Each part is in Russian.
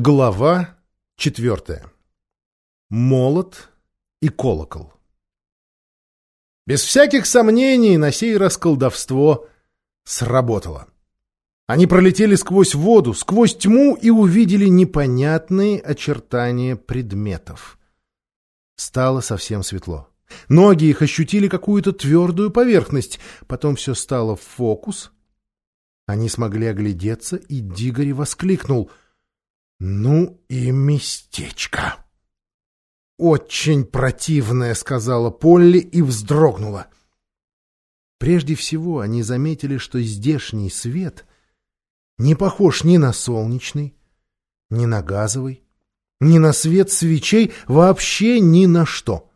Глава четвертая. Молот и колокол. Без всяких сомнений на сей раз колдовство сработало. Они пролетели сквозь воду, сквозь тьму и увидели непонятные очертания предметов. Стало совсем светло. Ноги их ощутили какую-то твердую поверхность, потом все стало в фокус. Они смогли оглядеться, и Дигори воскликнул — ну и местечко. Очень противное, сказала Полли и вздрогнула. Прежде всего они заметили, что здешний свет не похож ни на солнечный, ни на газовый, ни на свет свечей, вообще ни на что.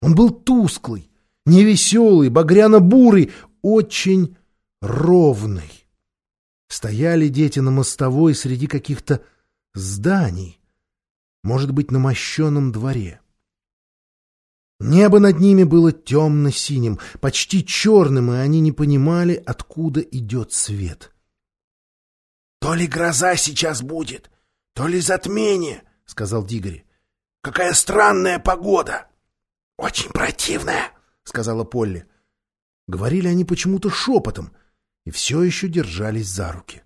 Он был тусклый, невеселый, багряно-бурый, очень ровный. Стояли дети на мостовой среди каких-то зданий, может быть, на мощенном дворе. Небо над ними было темно-синим, почти черным, и они не понимали, откуда идет свет. — То ли гроза сейчас будет, то ли затмение, — сказал Дигори. — Какая странная погода! — Очень противная, — сказала Полли. Говорили они почему-то шепотом и все еще держались за руки.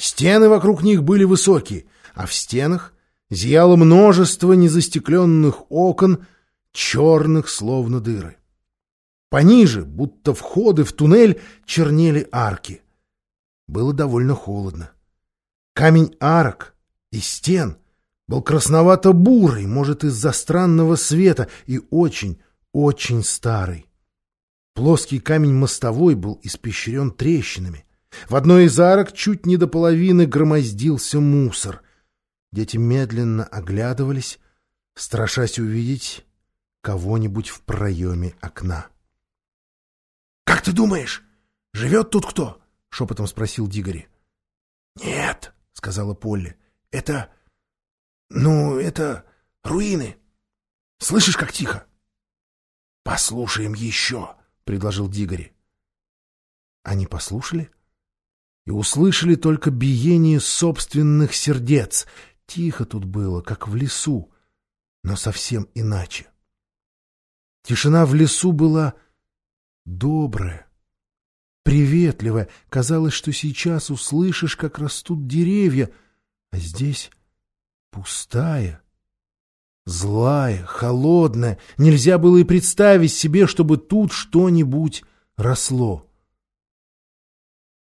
Стены вокруг них были высокие, а в стенах зияло множество незастекленных окон, черных словно дыры. Пониже, будто входы в туннель, чернели арки. Было довольно холодно. Камень арок и стен был красновато-бурый, может, из-за странного света, и очень, очень старый. Плоский камень мостовой был испещрен трещинами. В одной из арок чуть не до половины громоздился мусор. Дети медленно оглядывались, страшась увидеть кого-нибудь в проеме окна. — Как ты думаешь, живет тут кто? — шепотом спросил Дигори. — Нет, — сказала Полли. — Это... Ну, это руины. Слышишь, как тихо? — Послушаем еще, — предложил Дигори. Они послушали? — и услышали только биение собственных сердец. Тихо тут было, как в лесу, но совсем иначе. Тишина в лесу была добрая, приветливая. Казалось, что сейчас услышишь, как растут деревья, а здесь пустая, злая, холодная. Нельзя было и представить себе, чтобы тут что-нибудь росло.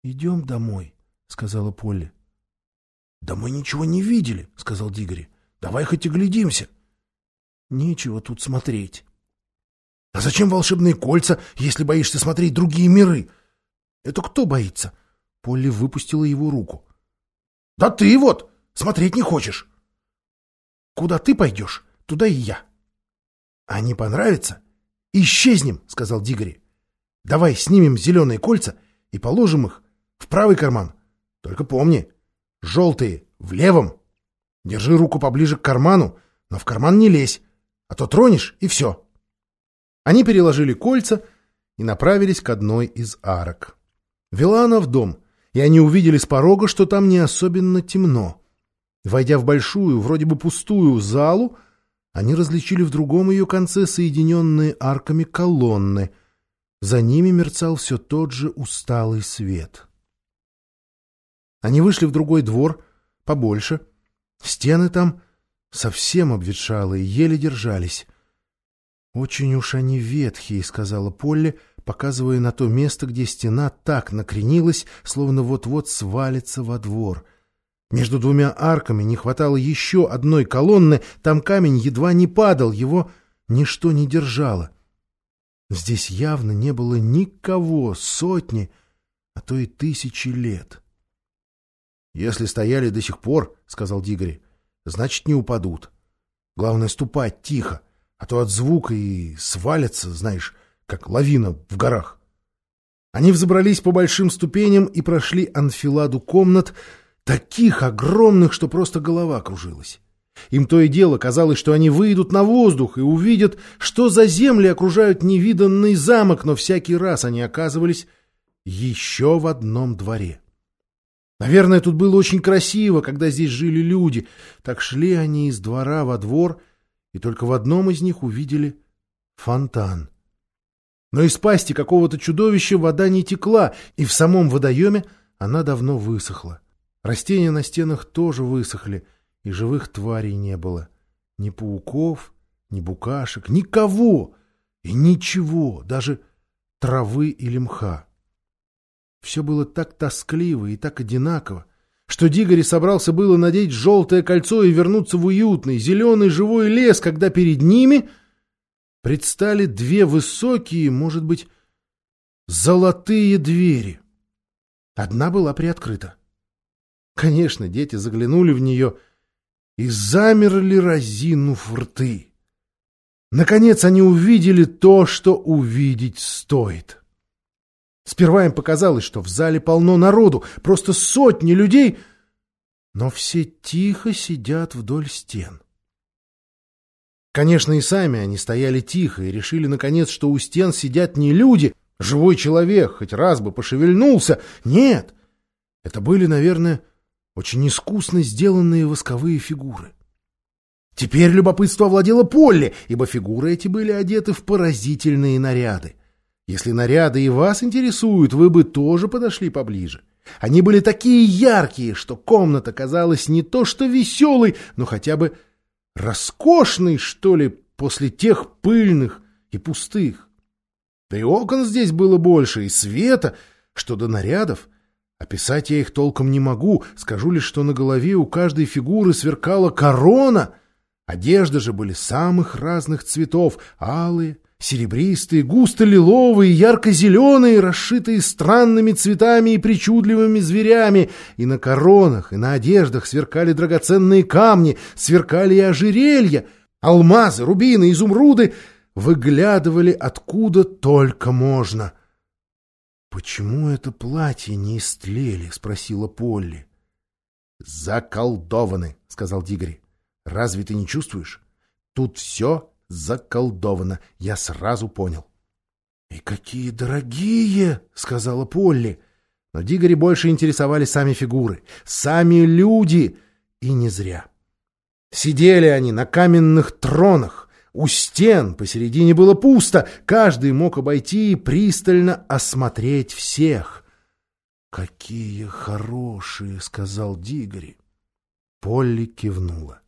«Идем домой», — сказала Полли. «Да мы ничего не видели», — сказал Дигори. «Давай хоть и глядимся». «Нечего тут смотреть». «А зачем волшебные кольца, если боишься смотреть другие миры?» «Это кто боится?» Полли выпустила его руку. «Да ты вот! Смотреть не хочешь!» «Куда ты пойдешь, туда и я». «А не понравится? Исчезнем!» — сказал Дигори. «Давай снимем зеленые кольца и положим их в правый карман. Только помни, желтые в левом. Держи руку поближе к карману, но в карман не лезь, а то тронешь и все. Они переложили кольца и направились к одной из арок. Вела она в дом, и они увидели с порога, что там не особенно темно. Войдя в большую, вроде бы пустую залу, они различили в другом ее конце соединенные арками колонны. За ними мерцал все тот же усталый свет. Они вышли в другой двор, побольше. Стены там совсем обветшалые, еле держались. «Очень уж они ветхие», — сказала Полли, показывая на то место, где стена так накренилась, словно вот-вот свалится во двор. Между двумя арками не хватало еще одной колонны, там камень едва не падал, его ничто не держало. Здесь явно не было никого сотни, а то и тысячи лет. Если стояли до сих пор, — сказал Дигори, — значит, не упадут. Главное, ступать тихо, а то от звука и свалятся, знаешь, как лавина в горах. Они взобрались по большим ступеням и прошли анфиладу комнат, таких огромных, что просто голова кружилась. Им то и дело казалось, что они выйдут на воздух и увидят, что за земли окружают невиданный замок, но всякий раз они оказывались еще в одном дворе. Наверное, тут было очень красиво, когда здесь жили люди. Так шли они из двора во двор, и только в одном из них увидели фонтан. Но из пасти какого-то чудовища вода не текла, и в самом водоеме она давно высохла. Растения на стенах тоже высохли, и живых тварей не было. Ни пауков, ни букашек, никого и ничего, даже травы или мха. Все было так тоскливо и так одинаково, что Дигори собрался было надеть желтое кольцо и вернуться в уютный, зеленый живой лес, когда перед ними предстали две высокие, может быть, золотые двери. Одна была приоткрыта. Конечно, дети заглянули в нее и замерли, разинув рты. Наконец они увидели то, что увидеть стоит. Сперва им показалось, что в зале полно народу, просто сотни людей, но все тихо сидят вдоль стен. Конечно, и сами они стояли тихо и решили, наконец, что у стен сидят не люди, живой человек, хоть раз бы пошевельнулся. Нет, это были, наверное, очень искусно сделанные восковые фигуры. Теперь любопытство овладело Полли, ибо фигуры эти были одеты в поразительные наряды. Если наряды и вас интересуют, вы бы тоже подошли поближе. Они были такие яркие, что комната казалась не то что веселой, но хотя бы роскошной, что ли, после тех пыльных и пустых. Да и окон здесь было больше, и света, что до нарядов. Описать я их толком не могу, скажу лишь, что на голове у каждой фигуры сверкала корона. Одежды же были самых разных цветов — алые, серебристые, густо-лиловые, ярко-зеленые, расшитые странными цветами и причудливыми зверями, и на коронах, и на одеждах сверкали драгоценные камни, сверкали и ожерелья, алмазы, рубины, изумруды выглядывали откуда только можно. «Почему это платье не истлели?» — спросила Полли. «Заколдованы», — сказал Дигри. «Разве ты не чувствуешь? Тут все заколдовано. Я сразу понял. — И какие дорогие! — сказала Полли. Но Дигори больше интересовали сами фигуры, сами люди. И не зря. Сидели они на каменных тронах. У стен посередине было пусто. Каждый мог обойти и пристально осмотреть всех. — Какие хорошие! — сказал Дигори. Полли кивнула.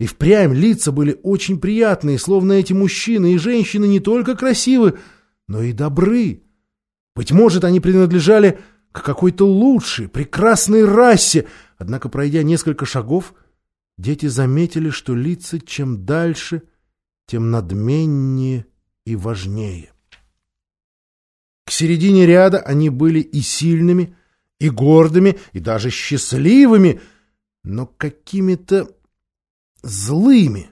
И впрямь лица были очень приятные, словно эти мужчины и женщины не только красивы, но и добры. Быть может, они принадлежали к какой-то лучшей, прекрасной расе, однако, пройдя несколько шагов, дети заметили, что лица чем дальше, тем надменнее и важнее. К середине ряда они были и сильными, и гордыми, и даже счастливыми, но какими-то злыми,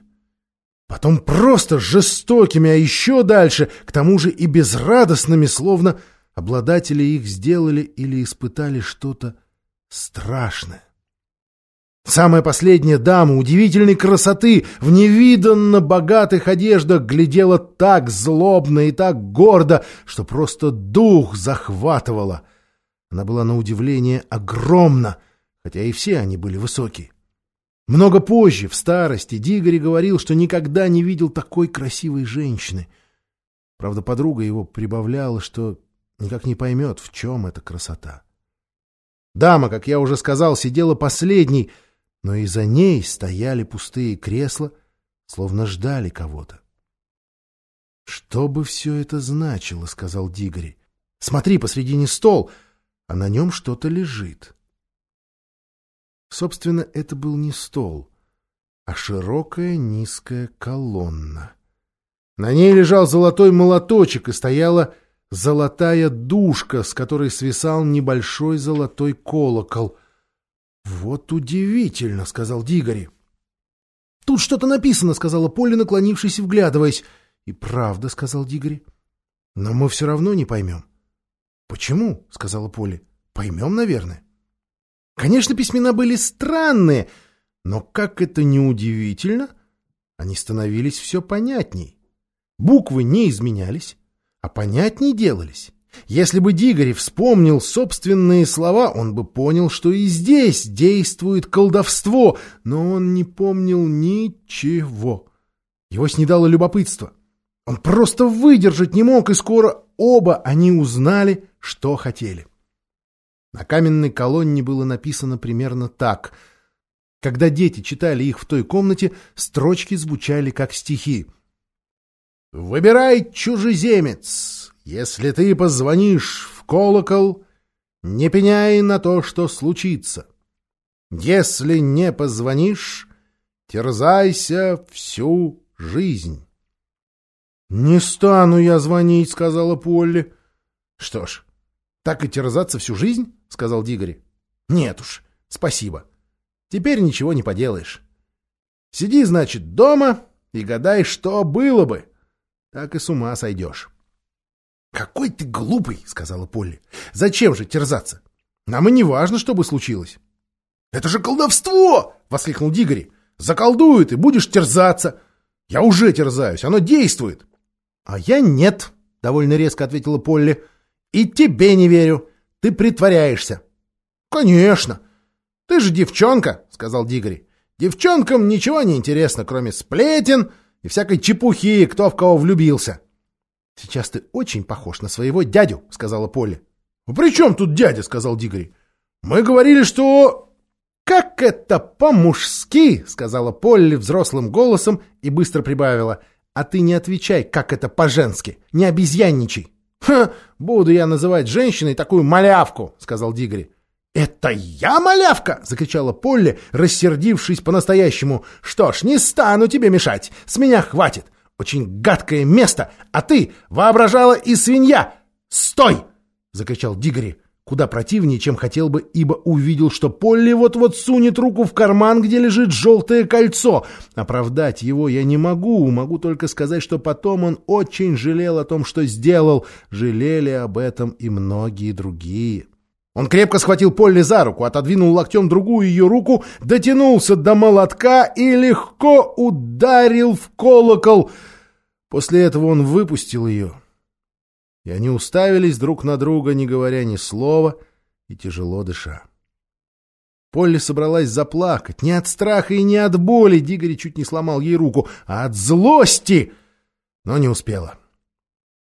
потом просто жестокими, а еще дальше, к тому же и безрадостными, словно обладатели их сделали или испытали что-то страшное. Самая последняя дама удивительной красоты в невиданно богатых одеждах глядела так злобно и так гордо, что просто дух захватывала. Она была на удивление огромна, хотя и все они были высокие. Много позже, в старости, Дигори говорил, что никогда не видел такой красивой женщины. Правда, подруга его прибавляла, что никак не поймет, в чем эта красота. Дама, как я уже сказал, сидела последней, но и за ней стояли пустые кресла, словно ждали кого-то. «Что бы все это значило?» — сказал Дигори. «Смотри, посредине стол, а на нем что-то лежит». Собственно, это был не стол, а широкая низкая колонна. На ней лежал золотой молоточек и стояла золотая душка, с которой свисал небольшой золотой колокол. «Вот удивительно!» — сказал Дигори. «Тут что-то написано», — сказала Полли, наклонившись и вглядываясь. «И правда», — сказал Дигори. «Но мы все равно не поймем». «Почему?» — сказала Полли. «Поймем, наверное». Конечно, письмена были странные, но, как это ни удивительно, они становились все понятней. Буквы не изменялись, а понятней делались. Если бы Дигори вспомнил собственные слова, он бы понял, что и здесь действует колдовство, но он не помнил ничего. Его снедало любопытство. Он просто выдержать не мог, и скоро оба они узнали, что хотели. На каменной колонне было написано примерно так. Когда дети читали их в той комнате, строчки звучали как стихи. «Выбирай, чужеземец, если ты позвонишь в колокол, не пеняй на то, что случится. Если не позвонишь, терзайся всю жизнь». «Не стану я звонить», — сказала Полли. «Что ж, так и терзаться всю жизнь?» — сказал Дигори. «Нет уж, спасибо. Теперь ничего не поделаешь. Сиди, значит, дома и гадай, что было бы. Так и с ума сойдешь». «Какой ты глупый!» — сказала Полли. «Зачем же терзаться? Нам и не важно, что бы случилось». «Это же колдовство!» — воскликнул Дигори. «Заколдуют, и будешь терзаться. Я уже терзаюсь, оно действует». «А я нет», — довольно резко ответила Полли. «И тебе не верю. Ты притворяешься». «Конечно. Ты же девчонка», — сказал Дигори. «Девчонкам ничего не интересно, кроме сплетен и всякой чепухи, кто в кого влюбился». «Сейчас ты очень похож на своего дядю», — сказала Полли. «Ну, «При чем тут дядя?» — сказал Дигори. «Мы говорили, что...» «Как это по-мужски!» — сказала Полли взрослым голосом и быстро прибавила — а ты не отвечай, как это по-женски. Не обезьянничай. «Ха! Буду я называть женщиной такую малявку!» — сказал Дигори. «Это я малявка!» — закричала Полли, рассердившись по-настоящему. «Что ж, не стану тебе мешать. С меня хватит. Очень гадкое место, а ты воображала и свинья. Стой!» — закричал Дигори куда противнее, чем хотел бы, ибо увидел, что Полли вот-вот сунет руку в карман, где лежит желтое кольцо. Оправдать его я не могу, могу только сказать, что потом он очень жалел о том, что сделал. Жалели об этом и многие другие. Он крепко схватил Полли за руку, отодвинул локтем другую ее руку, дотянулся до молотка и легко ударил в колокол. После этого он выпустил ее и они уставились друг на друга, не говоря ни слова и тяжело дыша. Полли собралась заплакать. Не от страха и не от боли Дигори чуть не сломал ей руку, а от злости, но не успела.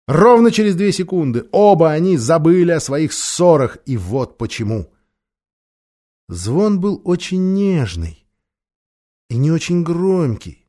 Ровно через две секунды оба они забыли о своих ссорах, и вот почему. Звон был очень нежный и не очень громкий.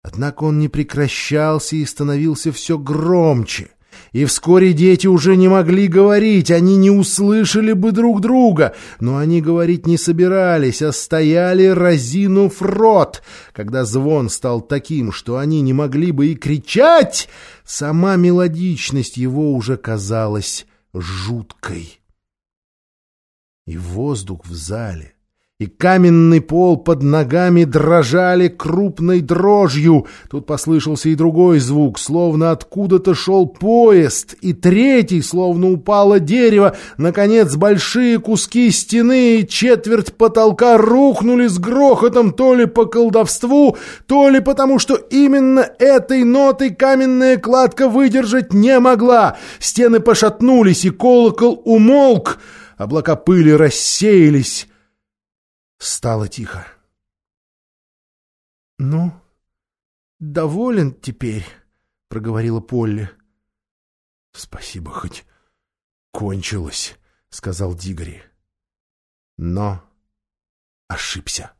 Однако он не прекращался и становился все громче — и вскоре дети уже не могли говорить, они не услышали бы друг друга, но они говорить не собирались, а стояли, разинув рот. Когда звон стал таким, что они не могли бы и кричать, сама мелодичность его уже казалась жуткой. И воздух в зале и каменный пол под ногами дрожали крупной дрожью. Тут послышался и другой звук, словно откуда-то шел поезд, и третий, словно упало дерево. Наконец, большие куски стены и четверть потолка рухнули с грохотом то ли по колдовству, то ли потому, что именно этой нотой каменная кладка выдержать не могла. Стены пошатнулись, и колокол умолк. Облака пыли рассеялись. Стало тихо. — Ну, доволен теперь, — проговорила Полли. — Спасибо, хоть кончилось, — сказал Дигори. Но ошибся.